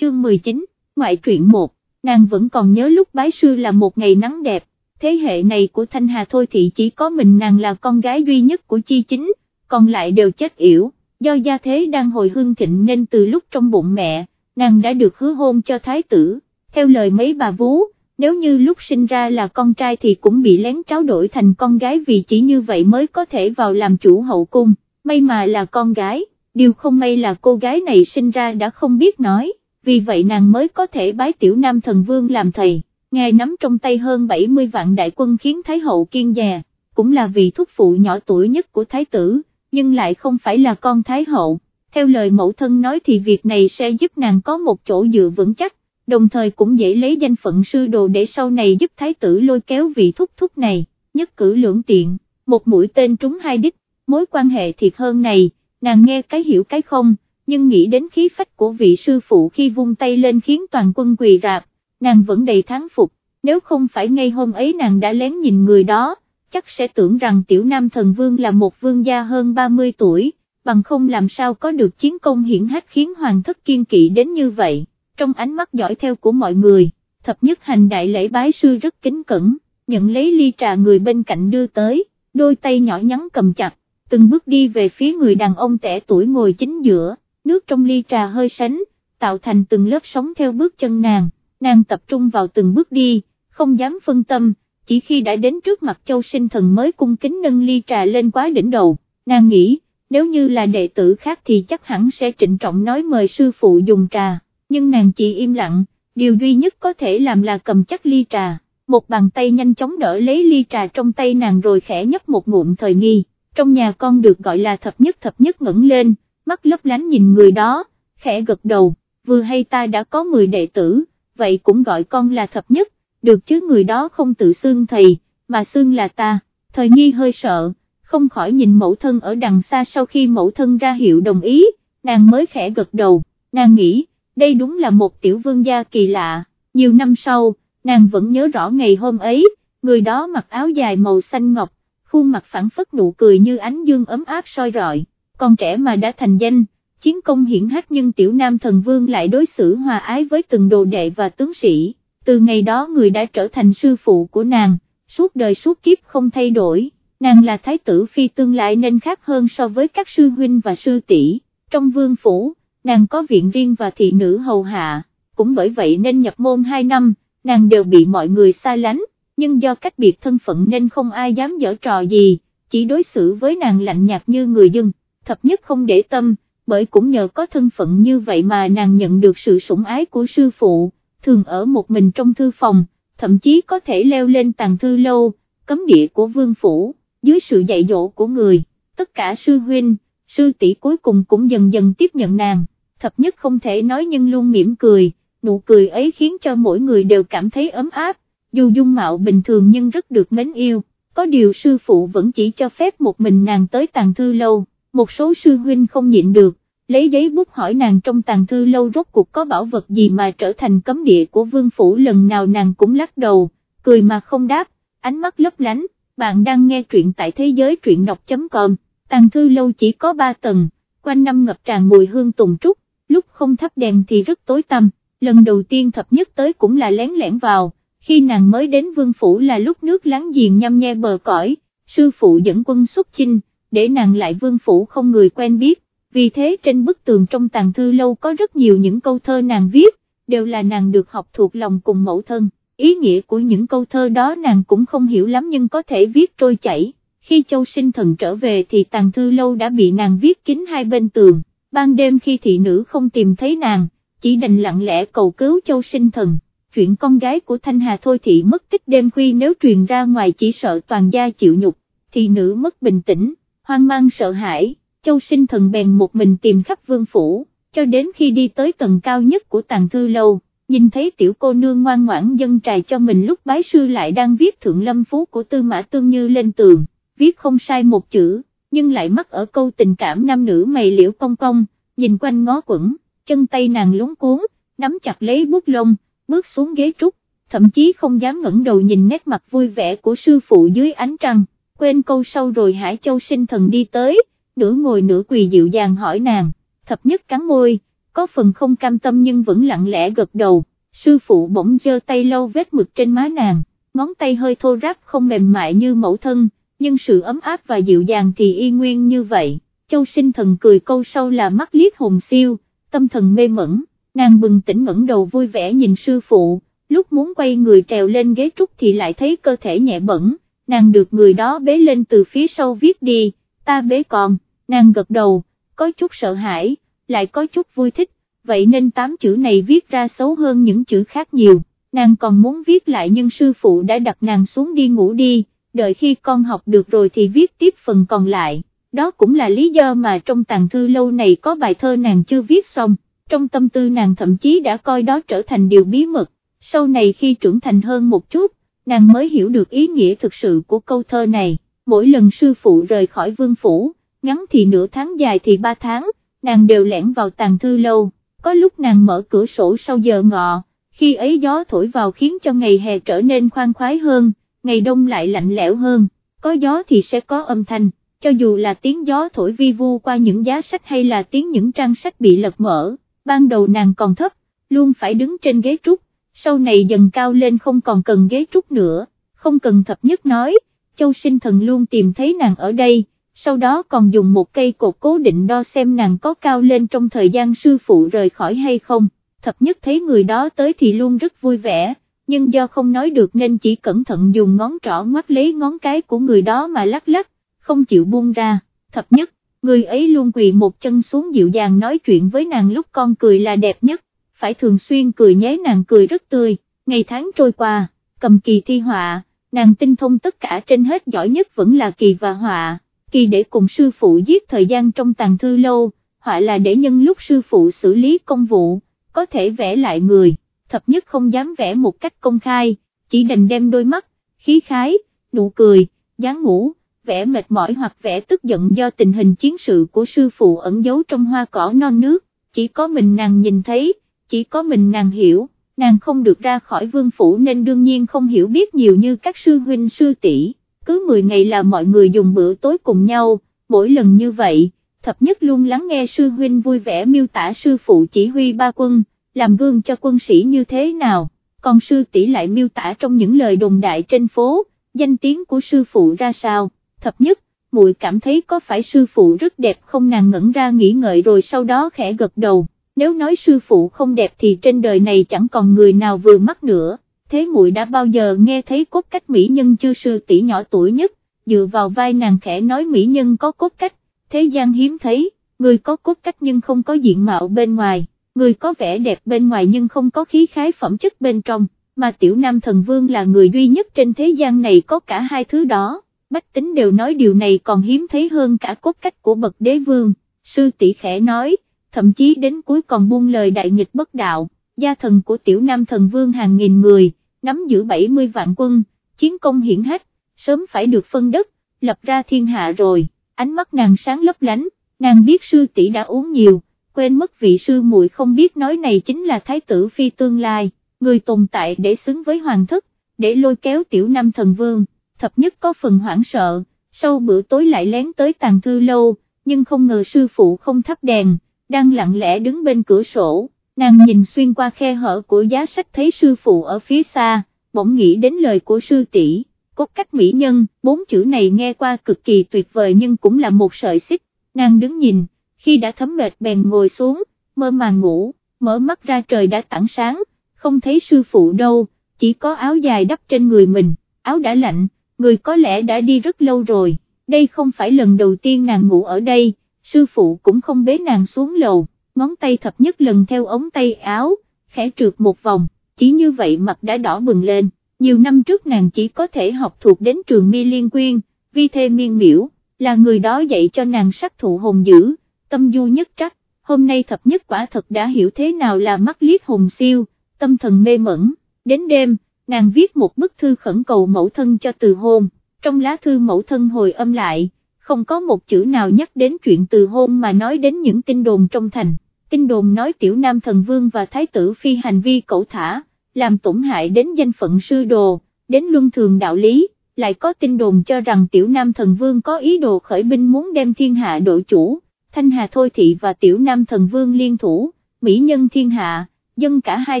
chương 19, ngoại truyện 1, nàng vẫn còn nhớ lúc bái sư là một ngày nắng đẹp, thế hệ này của Thanh Hà thôi thì chỉ có mình nàng là con gái duy nhất của chi chính, còn lại đều chết yểu, do gia thế đang hồi hương thịnh nên từ lúc trong bụng mẹ, nàng đã được hứa hôn cho thái tử, theo lời mấy bà vú, nếu như lúc sinh ra là con trai thì cũng bị lén tráo đổi thành con gái vì chỉ như vậy mới có thể vào làm chủ hậu cung, may mà là con gái, điều không may là cô gái này sinh ra đã không biết nói, vì vậy nàng mới có thể bái tiểu nam thần vương làm thầy, ngài nắm trong tay hơn 70 vạn đại quân khiến Thái hậu kiên dè, cũng là vị thúc phụ nhỏ tuổi nhất của Thái tử, nhưng lại không phải là con Thái hậu. Theo lời mẫu thân nói thì việc này sẽ giúp nàng có một chỗ dựa vững chắc, đồng thời cũng dễ lấy danh phận sư đồ để sau này giúp thái tử lôi kéo vị thúc thúc này, nhất cử lưỡng tiện, một mũi tên trúng hai đích, mối quan hệ thiệt hơn này, nàng nghe cái hiểu cái không, nhưng nghĩ đến khí phách của vị sư phụ khi vung tay lên khiến toàn quân quỳ rạp, nàng vẫn đầy thắng phục, nếu không phải ngay hôm ấy nàng đã lén nhìn người đó, chắc sẽ tưởng rằng tiểu nam thần vương là một vương gia hơn 30 tuổi, bằng không làm sao có được chiến công hiển hách khiến hoàng thất kiên kỵ đến như vậy. Trong ánh mắt dõi theo của mọi người, thập nhất hành đại lễ bái sư rất kính cẩn, nhận lấy ly trà người bên cạnh đưa tới, đôi tay nhỏ nhắn cầm chặt, từng bước đi về phía người đàn ông trẻ tuổi ngồi chính giữa, nước trong ly trà hơi sánh, tạo thành từng lớp sóng theo bước chân nàng, nàng tập trung vào từng bước đi, không dám phân tâm, chỉ khi đã đến trước mặt châu sinh thần mới cung kính nâng ly trà lên quá đỉnh đầu, nàng nghĩ, nếu như là đệ tử khác thì chắc hẳn sẽ trịnh trọng nói mời sư phụ dùng trà. Nhưng nàng chỉ im lặng, điều duy nhất có thể làm là cầm chắc ly trà, một bàn tay nhanh chóng đỡ lấy ly trà trong tay nàng rồi khẽ nhấp một ngụm thời nghi, trong nhà con được gọi là thập nhất thập nhất ngẩng lên, mắt lấp lánh nhìn người đó, khẽ gật đầu, vừa hay ta đã có 10 đệ tử, vậy cũng gọi con là thập nhất, được chứ người đó không tự xưng thầy, mà xưng là ta, thời nghi hơi sợ, không khỏi nhìn mẫu thân ở đằng xa sau khi mẫu thân ra hiệu đồng ý, nàng mới khẽ gật đầu, nàng nghĩ, đây đúng là một tiểu vương gia kỳ lạ, nhiều năm sau, nàng vẫn nhớ rõ ngày hôm ấy, người đó mặc áo dài màu xanh ngọc, khuôn mặt phản phất nụ cười như ánh dương ấm áp soi rọi, con trẻ mà đã thành danh, chiến công hiển hách nhưng tiểu nam thần vương lại đối xử hòa ái với từng đồ đệ và tướng sĩ, từ ngày đó người đã trở thành sư phụ của nàng, suốt đời suốt kiếp không thay đổi, nàng là thái tử phi tương lai nên khác hơn so với các sư huynh và sư tỷ. Trong vương phủ nàng có viện riêng và thị nữ hầu hạ, cũng bởi vậy nên nhập môn 2 năm, nàng đều bị mọi người xa lánh, nhưng do cách biệt thân phận nên không ai dám dở trò gì, chỉ đối xử với nàng lạnh nhạt như người dân, thập nhất không để tâm, bởi cũng nhờ có thân phận như vậy mà nàng nhận được sự sủng ái của sư phụ, thường ở một mình trong thư phòng, thậm chí có thể leo lên tàng thư lâu, cấm địa của vương phủ, dưới sự dạy dỗ của người, tất cả sư huynh, sư tỷ cuối cùng cũng dần dần tiếp nhận nàng thập nhất không thể nói nhưng luôn mỉm cười, nụ cười ấy khiến cho mỗi người đều cảm thấy ấm áp, dù dung mạo bình thường nhưng rất được mến yêu, có điều sư phụ vẫn chỉ cho phép một mình nàng tới tàng thư lâu, một số sư huynh không nhịn được, lấy giấy bút hỏi nàng trong tàng thư lâu rốt cuộc có bảo vật gì mà trở thành cấm địa của vương phủ lần nào nàng cũng lắc đầu, cười mà không đáp, ánh mắt lấp lánh, bạn đang nghe truyện tại thế giới truyện đọc.com, tàng thư lâu chỉ có 3 tầng, quanh năm ngập tràn mùi hương tùng trúc, lúc không thắp đèn thì rất tối tăm, lần đầu tiên thập nhất tới cũng là lén lẻn vào, khi nàng mới đến vương phủ là lúc nước láng giềng nhăm nhe bờ cõi, sư phụ dẫn quân xuất chinh, để nàng lại vương phủ không người quen biết, vì thế trên bức tường trong tàng thư lâu có rất nhiều những câu thơ nàng viết, đều là nàng được học thuộc lòng cùng mẫu thân, ý nghĩa của những câu thơ đó nàng cũng không hiểu lắm nhưng có thể viết trôi chảy, khi châu sinh thần trở về thì tàng thư lâu đã bị nàng viết kín hai bên tường. Ban đêm khi thị nữ không tìm thấy nàng, chỉ đành lặng lẽ cầu cứu châu sinh thần, chuyện con gái của Thanh Hà Thôi Thị mất tích đêm khuya nếu truyền ra ngoài chỉ sợ toàn gia chịu nhục, thị nữ mất bình tĩnh, hoang mang sợ hãi, châu sinh thần bèn một mình tìm khắp vương phủ, cho đến khi đi tới tầng cao nhất của tàng thư lâu. Nhìn thấy tiểu cô nương ngoan ngoãn dân trài cho mình lúc bái sư lại đang viết thượng lâm phú của tư mã tương như lên tường, viết không sai một chữ, nhưng lại mắc ở câu tình cảm nam nữ mày liễu cong cong, nhìn quanh ngó quẩn, chân tay nàng lúng cuốn, nắm chặt lấy bút lông, bước xuống ghế trúc, thậm chí không dám ngẩng đầu nhìn nét mặt vui vẻ của sư phụ dưới ánh trăng, quên câu sau rồi Hải Châu sinh thần đi tới, nửa ngồi nửa quỳ dịu dàng hỏi nàng, thập nhất cắn môi, có phần không cam tâm nhưng vẫn lặng lẽ gật đầu, sư phụ bỗng giơ tay lâu vết mực trên má nàng, ngón tay hơi thô ráp không mềm mại như mẫu thân, nhưng sự ấm áp và dịu dàng thì y nguyên như vậy, châu sinh thần cười câu sâu là mắt liếc hồn siêu, tâm thần mê mẩn, nàng bừng tỉnh ngẩng đầu vui vẻ nhìn sư phụ, lúc muốn quay người trèo lên ghế trúc thì lại thấy cơ thể nhẹ bẩn, nàng được người đó bế lên từ phía sau viết đi, ta bế còn, nàng gật đầu, có chút sợ hãi, lại có chút vui thích, vậy nên tám chữ này viết ra xấu hơn những chữ khác nhiều, nàng còn muốn viết lại nhưng sư phụ đã đặt nàng xuống đi ngủ đi, đợi khi con học được rồi thì viết tiếp phần còn lại, đó cũng là lý do mà trong tàng thư lâu này có bài thơ nàng chưa viết xong, trong tâm tư nàng thậm chí đã coi đó trở thành điều bí mật, sau này khi trưởng thành hơn một chút, nàng mới hiểu được ý nghĩa thực sự của câu thơ này, mỗi lần sư phụ rời khỏi vương phủ, ngắn thì nửa tháng dài thì ba tháng, nàng đều lẻn vào tàng thư lâu, có lúc nàng mở cửa sổ sau giờ ngọ, khi ấy gió thổi vào khiến cho ngày hè trở nên khoan khoái hơn, ngày đông lại lạnh lẽo hơn, có gió thì sẽ có âm thanh, cho dù là tiếng gió thổi vi vu qua những giá sách hay là tiếng những trang sách bị lật mở, ban đầu nàng còn thấp, luôn phải đứng trên ghế trúc, sau này dần cao lên không còn cần ghế trúc nữa, không cần thập nhất nói, châu sinh thần luôn tìm thấy nàng ở đây, sau đó còn dùng một cây cột cố định đo xem nàng có cao lên trong thời gian sư phụ rời khỏi hay không, thập nhất thấy người đó tới thì luôn rất vui vẻ, nhưng do không nói được nên chỉ cẩn thận dùng ngón trỏ ngoắt lấy ngón cái của người đó mà lắc lắc, không chịu buông ra, thập nhất, người ấy luôn quỳ một chân xuống dịu dàng nói chuyện với nàng lúc con cười là đẹp nhất, phải thường xuyên cười nhé nàng cười rất tươi, ngày tháng trôi qua, cầm kỳ thi họa, nàng tinh thông tất cả trên hết giỏi nhất vẫn là kỳ và họa, kỳ để cùng sư phụ giết thời gian trong tàng thư lâu, họa là để nhân lúc sư phụ xử lý công vụ, có thể vẽ lại người, thập nhất không dám vẽ một cách công khai, chỉ đành đem đôi mắt, khí khái, nụ cười, dáng ngủ, vẽ mệt mỏi hoặc vẽ tức giận do tình hình chiến sự của sư phụ ẩn giấu trong hoa cỏ non nước, chỉ có mình nàng nhìn thấy, chỉ có mình nàng hiểu, nàng không được ra khỏi vương phủ nên đương nhiên không hiểu biết nhiều như các sư huynh sư tỷ. cứ 10 ngày là mọi người dùng bữa tối cùng nhau, mỗi lần như vậy, thập nhất luôn lắng nghe sư huynh vui vẻ miêu tả sư phụ chỉ huy ba quân, làm gương cho quân sĩ như thế nào, còn sư tỷ lại miêu tả trong những lời đồn đại trên phố, danh tiếng của sư phụ ra sao, thập nhất, muội cảm thấy có phải sư phụ rất đẹp không? Nàng ngẩn ra nghĩ ngợi rồi sau đó khẽ gật đầu nếu nói sư phụ không đẹp thì trên đời này chẳng còn người nào vừa mắt nữa, thế muội đã bao giờ nghe thấy cốt cách mỹ nhân chưa sư tỷ nhỏ tuổi nhất, dựa vào vai nàng khẽ nói mỹ nhân có cốt cách, thế gian hiếm thấy, người có cốt cách nhưng không có diện mạo bên ngoài, người có vẻ đẹp bên ngoài nhưng không có khí khái phẩm chất bên trong, mà tiểu nam thần vương là người duy nhất trên thế gian này có cả hai thứ đó, bách tính đều nói điều này còn hiếm thấy hơn cả cốt cách của bậc đế vương, sư tỷ khẽ nói, thậm chí đến cuối còn buông lời đại nghịch bất đạo, gia thần của tiểu nam thần vương hàng nghìn người, nắm giữ 70 vạn quân, chiến công hiển hách, sớm phải được phân đất, lập ra thiên hạ rồi, ánh mắt nàng sáng lấp lánh, nàng biết sư tỷ đã uống nhiều, quên mất vị sư muội không biết nói này chính là thái tử phi tương lai, người tồn tại để xứng với hoàng thất, để lôi kéo tiểu nam thần vương, thập nhất có phần hoảng sợ, sau bữa tối lại lén tới tàng thư lâu, nhưng không ngờ sư phụ không thắp đèn đang lặng lẽ đứng bên cửa sổ, nàng nhìn xuyên qua khe hở của giá sách thấy sư phụ ở phía xa, bỗng nghĩ đến lời của sư tỷ, cốt cách mỹ nhân, bốn chữ này nghe qua cực kỳ tuyệt vời nhưng cũng là một sợi xích, nàng đứng nhìn, khi đã thấm mệt bèn ngồi xuống, mơ màng ngủ, mở mắt ra trời đã tảng sáng, không thấy sư phụ đâu, chỉ có áo dài đắp trên người mình, áo đã lạnh, người có lẽ đã đi rất lâu rồi, đây không phải lần đầu tiên nàng ngủ ở đây, sư phụ cũng không bế nàng xuống lầu, ngón tay thập nhất lần theo ống tay áo, khẽ trượt một vòng, chỉ như vậy mặt đã đỏ bừng lên, nhiều năm trước nàng chỉ có thể học thuộc đến trường mi liên quyên, vi thê miên miễu, là người đó dạy cho nàng sắc thụ hồn dữ, tâm du nhất trắc, hôm nay thập nhất quả thật đã hiểu thế nào là mắt liếc hồn siêu, tâm thần mê mẩn, đến đêm, nàng viết một bức thư khẩn cầu mẫu thân cho từ hôn, trong lá thư mẫu thân hồi âm lại, không có một chữ nào nhắc đến chuyện từ hôn mà nói đến những tin đồn trong thành, tin đồn nói tiểu nam thần vương và thái tử phi hành vi cẩu thả, làm tổn hại đến danh phận sư đồ, đến luân thường đạo lý, lại có tin đồn cho rằng tiểu nam thần vương có ý đồ khởi binh muốn đem thiên hạ đội chủ, thanh hà thôi thị và tiểu nam thần vương liên thủ, mỹ nhân thiên hạ, dân cả hai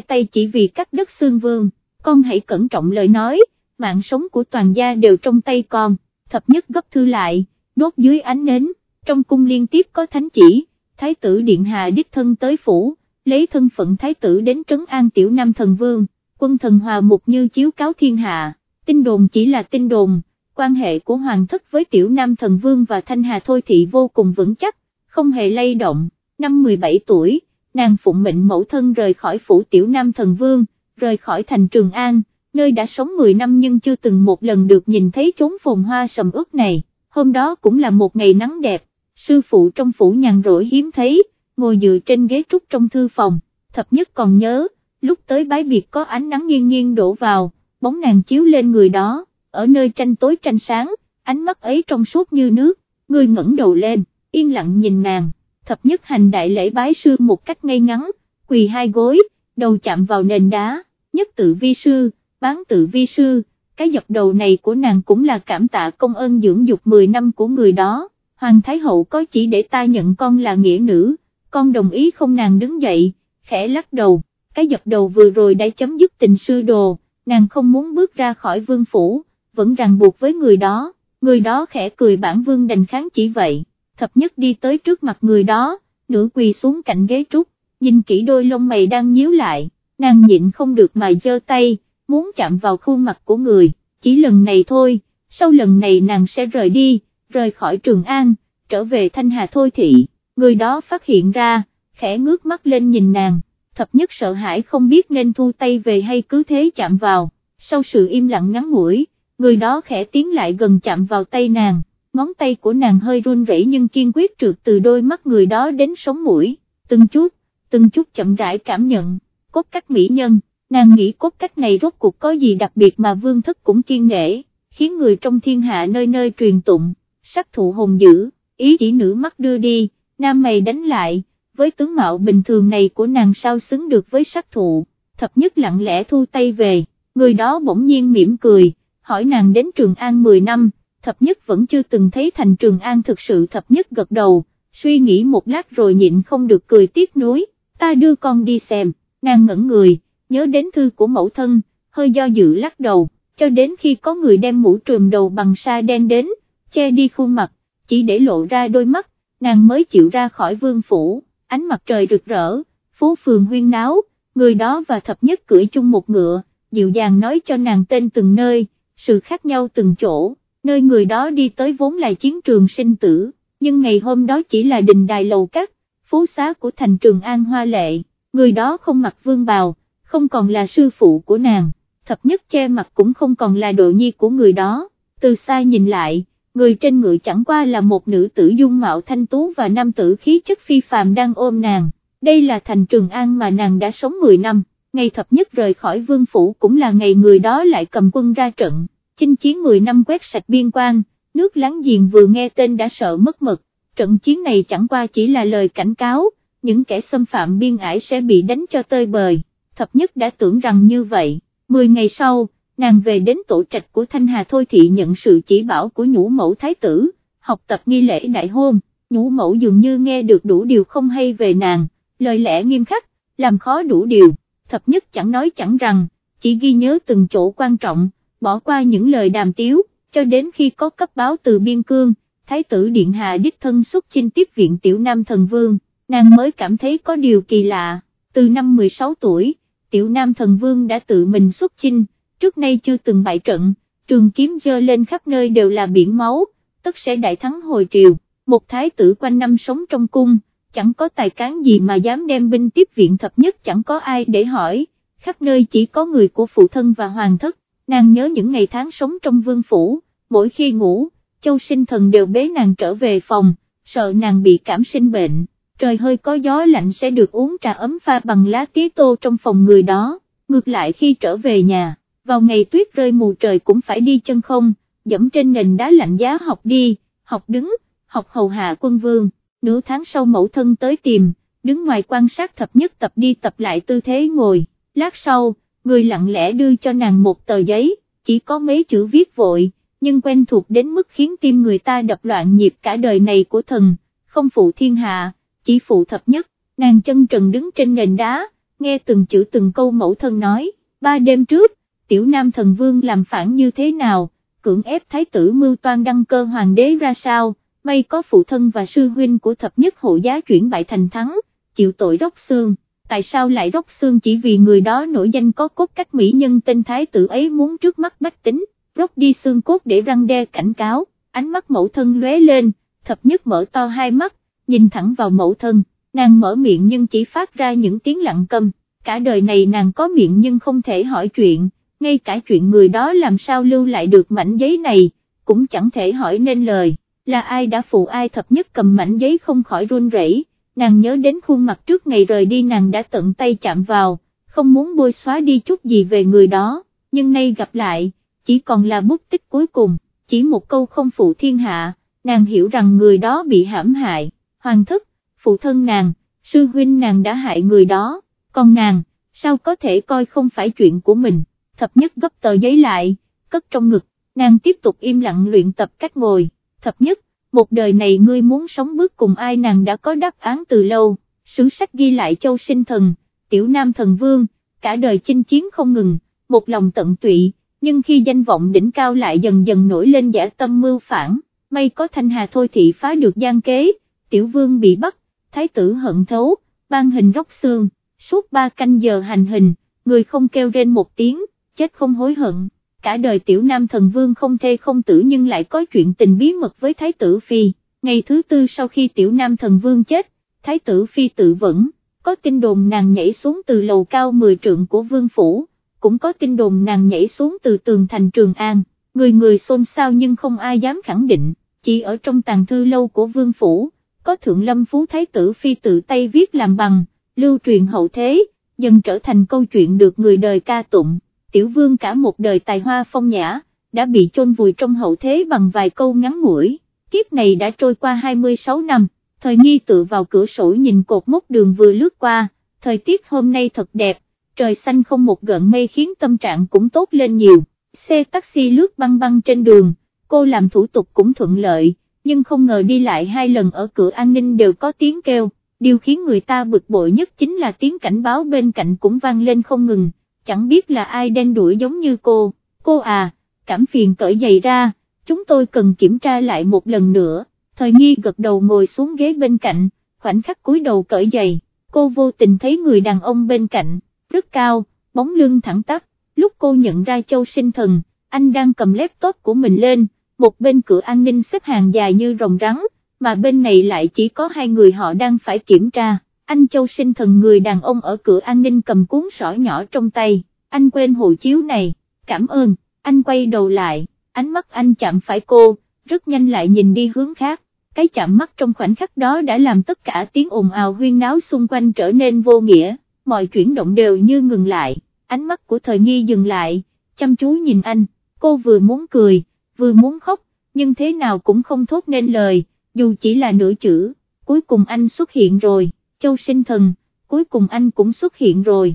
tay chỉ vì cắt đất xương vương, con hãy cẩn trọng lời nói, mạng sống của toàn gia đều trong tay con, thập nhất gấp thư lại, đốt dưới ánh nến, trong cung liên tiếp có thánh chỉ, thái tử điện hạ đích thân tới phủ, lấy thân phận thái tử đến trấn an tiểu nam thần vương, quân thần hòa mục như chiếu cáo thiên hạ, tin đồn chỉ là tin đồn, quan hệ của hoàng thất với tiểu nam thần vương và thanh hà thôi thị vô cùng vững chắc, không hề lay động, năm 17 tuổi, nàng phụng mệnh mẫu thân rời khỏi phủ tiểu nam thần vương, rời khỏi thành Trường An, nơi đã sống 10 năm nhưng chưa từng một lần được nhìn thấy chốn phồn hoa sầm ướt này, hôm đó cũng là một ngày nắng đẹp, sư phụ trong phủ nhàn rỗi hiếm thấy, ngồi dựa trên ghế trúc trong thư phòng, thập nhất còn nhớ, lúc tới bái biệt có ánh nắng nghiêng nghiêng đổ vào, bóng nàng chiếu lên người đó, ở nơi tranh tối tranh sáng, ánh mắt ấy trong suốt như nước, người ngẩng đầu lên, yên lặng nhìn nàng, thập nhất hành đại lễ bái sư một cách ngay ngắn, quỳ hai gối, đầu chạm vào nền đá, nhất tự vi sư, bán tự vi sư, cái dập đầu này của nàng cũng là cảm tạ công ơn dưỡng dục 10 năm của người đó, Hoàng Thái Hậu có chỉ để ta nhận con là nghĩa nữ, con đồng ý không nàng đứng dậy, khẽ lắc đầu, cái dập đầu vừa rồi đã chấm dứt tình sư đồ, nàng không muốn bước ra khỏi vương phủ, vẫn ràng buộc với người đó, người đó khẽ cười bản vương đành kháng chỉ vậy, thập nhất đi tới trước mặt người đó, nửa quỳ xuống cạnh ghế trúc, nhìn kỹ đôi lông mày đang nhíu lại, nàng nhịn không được mà giơ tay, muốn chạm vào khuôn mặt của người, chỉ lần này thôi, sau lần này nàng sẽ rời đi, rời khỏi Trường An, trở về Thanh Hà Thôi Thị, người đó phát hiện ra, khẽ ngước mắt lên nhìn nàng, thập nhất sợ hãi không biết nên thu tay về hay cứ thế chạm vào, sau sự im lặng ngắn ngủi, người đó khẽ tiến lại gần chạm vào tay nàng, ngón tay của nàng hơi run rẩy nhưng kiên quyết trượt từ đôi mắt người đó đến sống mũi, từng chút, từng chút chậm rãi cảm nhận, cốt cách mỹ nhân, nàng nghĩ cốt cách này rốt cuộc có gì đặc biệt mà vương thất cũng kiên nghệ khiến người trong thiên hạ nơi nơi truyền tụng, sắc thụ hồn dữ, ý chỉ nữ mắt đưa đi, nam mày đánh lại, với tướng mạo bình thường này của nàng sao xứng được với sắc thụ, thập nhất lặng lẽ thu tay về, người đó bỗng nhiên mỉm cười, hỏi nàng đến Trường An 10 năm, thập nhất vẫn chưa từng thấy thành Trường An thực sự thập nhất gật đầu, suy nghĩ một lát rồi nhịn không được cười tiếc nuối, ta đưa con đi xem, nàng ngẩn người, nhớ đến thư của mẫu thân, hơi do dự lắc đầu, cho đến khi có người đem mũ trùm đầu bằng sa đen đến, che đi khuôn mặt, chỉ để lộ ra đôi mắt, nàng mới chịu ra khỏi vương phủ, ánh mặt trời rực rỡ, phố phường huyên náo, người đó và thập nhất cưỡi chung một ngựa, dịu dàng nói cho nàng tên từng nơi, sự khác nhau từng chỗ, nơi người đó đi tới vốn là chiến trường sinh tử, nhưng ngày hôm đó chỉ là đình đài lầu cát, phố xá của thành trường An Hoa Lệ, người đó không mặc vương bào, không còn là sư phụ của nàng, thập nhất che mặt cũng không còn là độ nhi của người đó, từ xa nhìn lại, người trên ngựa chẳng qua là một nữ tử dung mạo thanh tú và nam tử khí chất phi phàm đang ôm nàng, đây là thành Trường An mà nàng đã sống 10 năm, ngày thập nhất rời khỏi vương phủ cũng là ngày người đó lại cầm quân ra trận, chinh chiến 10 năm quét sạch biên quan, nước láng giềng vừa nghe tên đã sợ mất mật, trận chiến này chẳng qua chỉ là lời cảnh cáo, những kẻ xâm phạm biên ải sẽ bị đánh cho tơi bời, thập nhất đã tưởng rằng như vậy, 10 ngày sau, nàng về đến tổ trạch của Thanh Hà Thôi Thị nhận sự chỉ bảo của nhũ mẫu thái tử, học tập nghi lễ đại hôn, nhũ mẫu dường như nghe được đủ điều không hay về nàng, lời lẽ nghiêm khắc, làm khó đủ điều, thập nhất chẳng nói chẳng rằng, chỉ ghi nhớ từng chỗ quan trọng, bỏ qua những lời đàm tiếu, cho đến khi có cấp báo từ biên cương, thái tử điện hạ đích thân xuất chinh tiếp viện tiểu nam thần vương, nàng mới cảm thấy có điều kỳ lạ, từ năm 16 tuổi, tiểu nam thần vương đã tự mình xuất chinh, trước nay chưa từng bại trận, trường kiếm dơ lên khắp nơi đều là biển máu, tất sẽ đại thắng hồi triều, một thái tử quanh năm sống trong cung, chẳng có tài cán gì mà dám đem binh tiếp viện thập nhất chẳng có ai để hỏi, khắp nơi chỉ có người của phụ thân và hoàng thất, nàng nhớ những ngày tháng sống trong vương phủ, mỗi khi ngủ, châu sinh thần đều bế nàng trở về phòng, sợ nàng bị cảm sinh bệnh, trời hơi có gió lạnh sẽ được uống trà ấm pha bằng lá tía tô trong phòng người đó, ngược lại khi trở về nhà vào ngày tuyết rơi mù trời cũng phải đi chân không, dẫm trên nền đá lạnh giá học đi, học đứng, học hầu hạ quân vương, nửa tháng sau mẫu thân tới tìm, đứng ngoài quan sát thập nhất tập đi tập lại tư thế ngồi, lát sau, người lặng lẽ đưa cho nàng một tờ giấy, chỉ có mấy chữ viết vội, nhưng quen thuộc đến mức khiến tim người ta đập loạn nhịp cả đời này của thần, không phụ thiên hạ, chỉ phụ thập nhất, nàng chân trần đứng trên nền đá, nghe từng chữ từng câu mẫu thân nói, ba đêm trước, tiểu nam thần vương làm phản như thế nào, cưỡng ép thái tử mưu toan đăng cơ hoàng đế ra sao, may có phụ thân và sư huynh của thập nhất hộ giá chuyển bại thành thắng, chịu tội róc xương, tại sao lại róc xương chỉ vì người đó nổi danh có cốt cách mỹ nhân tên thái tử ấy muốn trước mắt bách tính, róc đi xương cốt để răng đe cảnh cáo, ánh mắt mẫu thân lóe lên, thập nhất mở to hai mắt, nhìn thẳng vào mẫu thân, nàng mở miệng nhưng chỉ phát ra những tiếng lặng câm, cả đời này nàng có miệng nhưng không thể hỏi chuyện, ngay cả chuyện người đó làm sao lưu lại được mảnh giấy này, cũng chẳng thể hỏi nên lời, là ai đã phụ ai thập nhất cầm mảnh giấy không khỏi run rẩy. nàng nhớ đến khuôn mặt trước ngày rời đi nàng đã tận tay chạm vào, không muốn bôi xóa đi chút gì về người đó, nhưng nay gặp lại, chỉ còn là bút tích cuối cùng, chỉ một câu không phụ thiên hạ, nàng hiểu rằng người đó bị hãm hại, hoàng thất, phụ thân nàng, sư huynh nàng đã hại người đó, còn nàng, sao có thể coi không phải chuyện của mình? Thập nhất gấp tờ giấy lại, cất trong ngực, nàng tiếp tục im lặng luyện tập cách ngồi, thập nhất, một đời này ngươi muốn sống bước cùng ai nàng đã có đáp án từ lâu, sử sách ghi lại châu sinh thần, tiểu nam thần vương, cả đời chinh chiến không ngừng, một lòng tận tụy, nhưng khi danh vọng đỉnh cao lại dần dần nổi lên giả tâm mưu phản, may có thanh hà thôi thị phá được gian kế, tiểu vương bị bắt, thái tử hận thấu, ban hình róc xương, suốt ba canh giờ hành hình, người không kêu rên một tiếng, chết không hối hận, cả đời tiểu nam thần vương không thê không tử nhưng lại có chuyện tình bí mật với thái tử phi, ngày thứ tư sau khi tiểu nam thần vương chết, thái tử phi tự vẫn, có tin đồn nàng nhảy xuống từ lầu cao 10 trượng của vương phủ, cũng có tin đồn nàng nhảy xuống từ tường thành Trường An, người người xôn xao nhưng không ai dám khẳng định, chỉ ở trong tàng thư lâu của vương phủ, có thượng lâm phú thái tử phi tự tay viết làm bằng, lưu truyền hậu thế, dần trở thành câu chuyện được người đời ca tụng. Tiểu vương cả một đời tài hoa phong nhã, đã bị chôn vùi trong hậu thế bằng vài câu ngắn ngủi, kiếp này đã trôi qua 26 năm, thời nghi tự vào cửa sổ nhìn cột mốc đường vừa lướt qua, thời tiết hôm nay thật đẹp, trời xanh không một gợn mây khiến tâm trạng cũng tốt lên nhiều, xe taxi lướt băng băng trên đường, cô làm thủ tục cũng thuận lợi, nhưng không ngờ đi lại hai lần ở cửa an ninh đều có tiếng kêu, điều khiến người ta bực bội nhất chính là tiếng cảnh báo bên cạnh cũng vang lên không ngừng. Chẳng biết là ai đen đuổi giống như cô, cô à, cảm phiền cởi giày ra, chúng tôi cần kiểm tra lại một lần nữa, thời nghi gật đầu ngồi xuống ghế bên cạnh, khoảnh khắc cúi đầu cởi giày, cô vô tình thấy người đàn ông bên cạnh, rất cao, bóng lưng thẳng tắp, lúc cô nhận ra châu sinh thần, anh đang cầm laptop của mình lên, một bên cửa an ninh xếp hàng dài như rồng rắn, mà bên này lại chỉ có hai người họ đang phải kiểm tra. Anh Châu sinh thần người đàn ông ở cửa an ninh cầm cuốn sỏ nhỏ trong tay, anh quên hộ chiếu này, cảm ơn, anh quay đầu lại, ánh mắt anh chạm phải cô, rất nhanh lại nhìn đi hướng khác, cái chạm mắt trong khoảnh khắc đó đã làm tất cả tiếng ồn ào huyên náo xung quanh trở nên vô nghĩa, mọi chuyển động đều như ngừng lại, ánh mắt của thời nghi dừng lại, chăm chú nhìn anh, cô vừa muốn cười, vừa muốn khóc, nhưng thế nào cũng không thốt nên lời, dù chỉ là nửa chữ, cuối cùng anh xuất hiện rồi châu sinh thần, cuối cùng anh cũng xuất hiện rồi.